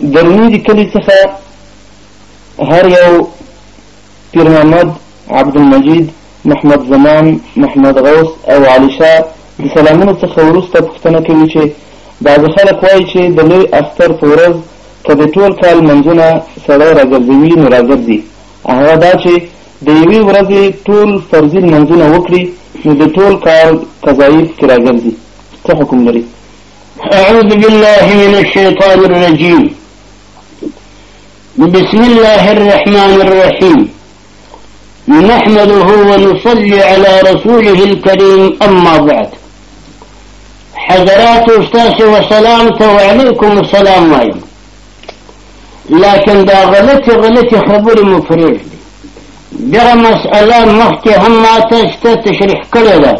درونيزي کلي څخه هر يو پيرمحمد، عبدالمجيد، محمد زمان، محمد غوث او علي شاه د سلامونو څخه وروسته پوښتنه کوي چې بعضې خلک وايي چې د لوی اختر په ورځ که د ټول کال لمنځونه سړی راګرځوي نو راګرځي هغه دا چې د يوې ورځې ټول فرضي لمنځونه وکړي نو د ټول کال قضايي پکې راګرځي څه حکم لري؟ اعوذ بالله من الشیطان الرجیم بسم الله الرحمن الرحيم نحمده ونصلي على رسوله الكريم أما بعد حضرات أستاذ وسلامته وعليكم السلام عليكم لكن دا غلطي غلطي خبري مفريج دغه مسأله مختي هم ماته شته تشریح کړې ده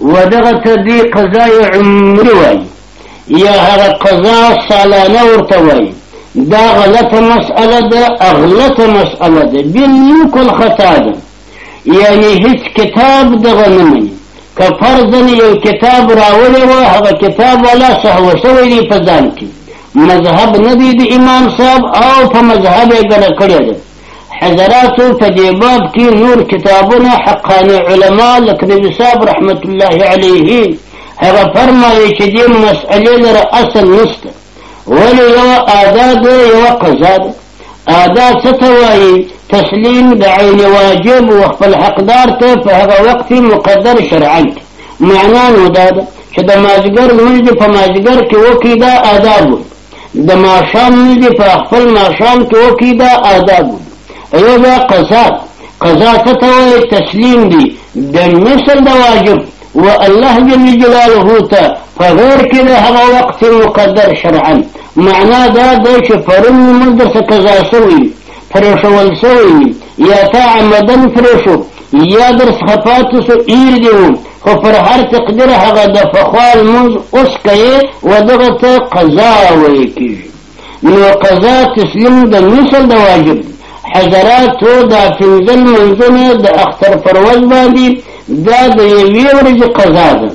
ودغه ته دی قضای عمری وای یا هغه قضا سالانه ورته وای دا غلطه مسئله ده اغلطه مسئله ده بالکل خطا ده یعنی هیڅ کتاب دغه نه مني که فرضاً یو کتاب راوړی و هغه کتاب والا سهو شوی دی په ځان کې مذهب نه دی د امام صاحب او په مذهب یې ګډه کړې ده حضراتو په دې باب کې نور کتابونه حقاني علما لکه نبي صاحب رحمت الله علیه هغه فرمایي چې دې مسئلې لره اصل نشته ولې یوه ادا ده یوه قضا ده ادا څه ته وایي تسلیم د عین واجب و خپل حقدار ته په هغه وخت مقدر شرعا معنا نو دا ده چې د مازګر لمونځ په مازګر کې وکړي دا آداب وي د ماښام لمونځ دې په خپل ماښام کې وکړي دا آدابو یو دا قضا قضا څه ته وایي تسلیم دي د مثل د واجب و الله جل جلاله ته په غیر کې د هغه وخت مقدر شرعا معنا دا ده چې پرون لمونځ درڅخه قضا شوی پرېښول شوی وي یا تا عمداً پرېښو یا درڅخه پاتې شو ایر دې وو خو پر هر تقدیر هغه د پخوا لمونځ اوس کوې و دغه ته قضا ویل کېږي نو قضا تسلیم د مثل د واجب دی حضراتو دا پنځه لمونځونه د اختر پر ورځ باندې دا د یوې ورځې قضا ده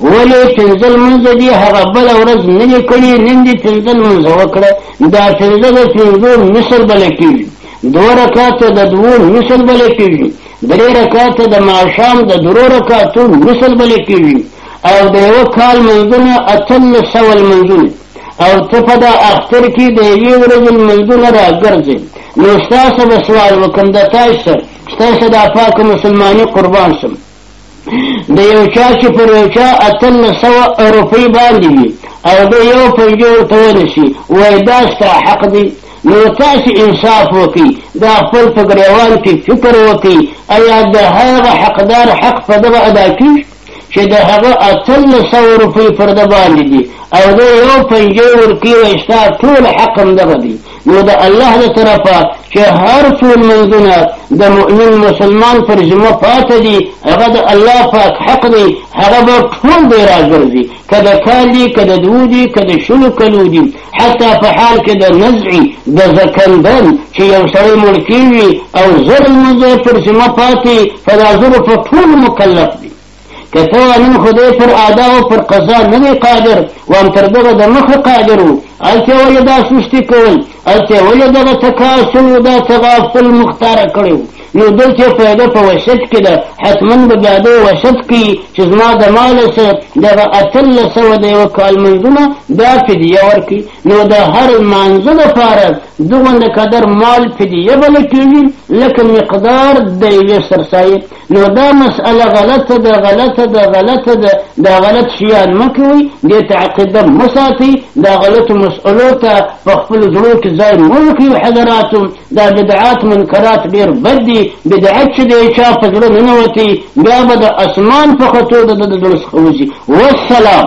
ولې پنځه لمونځه دي هغه بله ورځ نه دي کړي نن دي پنځه لمونځه وکړه دا پنځه د پنځو مثل بله کېږي دوه رکاته د دوو مثل بله کېږي درې رکاته د ماښام د درو رکاتو مثل بله کېږي او د یوه کال منځونه اتلس سوه لمونځونه او ته په دا اختر کې د یوې ورځې لمونځونه راګرځې نو ستاسو به سوال وکړم د تاسو سره ستاسو دا پاکه مسلماني قربان شم د یو چا چې پر یو چا اتلس سوه روپۍ باندې وي او د یو پنجې ورته ونیسي وایي دا ستا حق دی نو تاسې انصاف وکړي دا خپل په ګریوان کې فکر وکړي ایا د هغه حقدار حق په دغه ادا کېږي چې د هغه اتلس سوه روپۍ پر ده باندې دي او د یو پنجې ورکوي وایي ستا ټول حق همدغه دی نو د الله له طرفه چې هر څو لمونځونه د مؤمن مسلمان پر ذمه پاته دي هغه د الله پاک حق دی هغه به ټول دی راګرځي که د کال دي که د دوو دي که د شلو کلو دي حتی په حال کې د نزعي د زکندن چې یو سړی مړ کېږي او زر لمونځه پر ذمه پاتې په دا زرو په ټولو مکلف دی که ته وانن خدای پر ادا او پر قضا نه دی قادر وان تر دغه د مخه قادر و الته ولې دا سستی کول الته ولې دغه تکاسل او دا تغافل مختار کړو نو دلته پیدا په وشت کې ده حتما به بیا د وشت کې چې زما د مال سره دغه اتلس سوه د یوه کال منځونه دا فدیه ورکړي نو د هر لمانځه لپاره دغونده قدر مال فدیه بله کېږي لکه مقدار د یوې سرسایې نو دا مسئله غلطه ده غلطه ده غلطه ده دا غلط شیان مه کوئ دې ته عقیده مه ساتئ دا غلطو مسئلو ته په خپلو زړو کې ځای مه ورکوئ حضراتو دا بدعات منکرات ډېر بد دي بدعت چې د چا په زړه ننوتي بیا به د اسمان په خطو د ده د زړه څخه وځي والسلام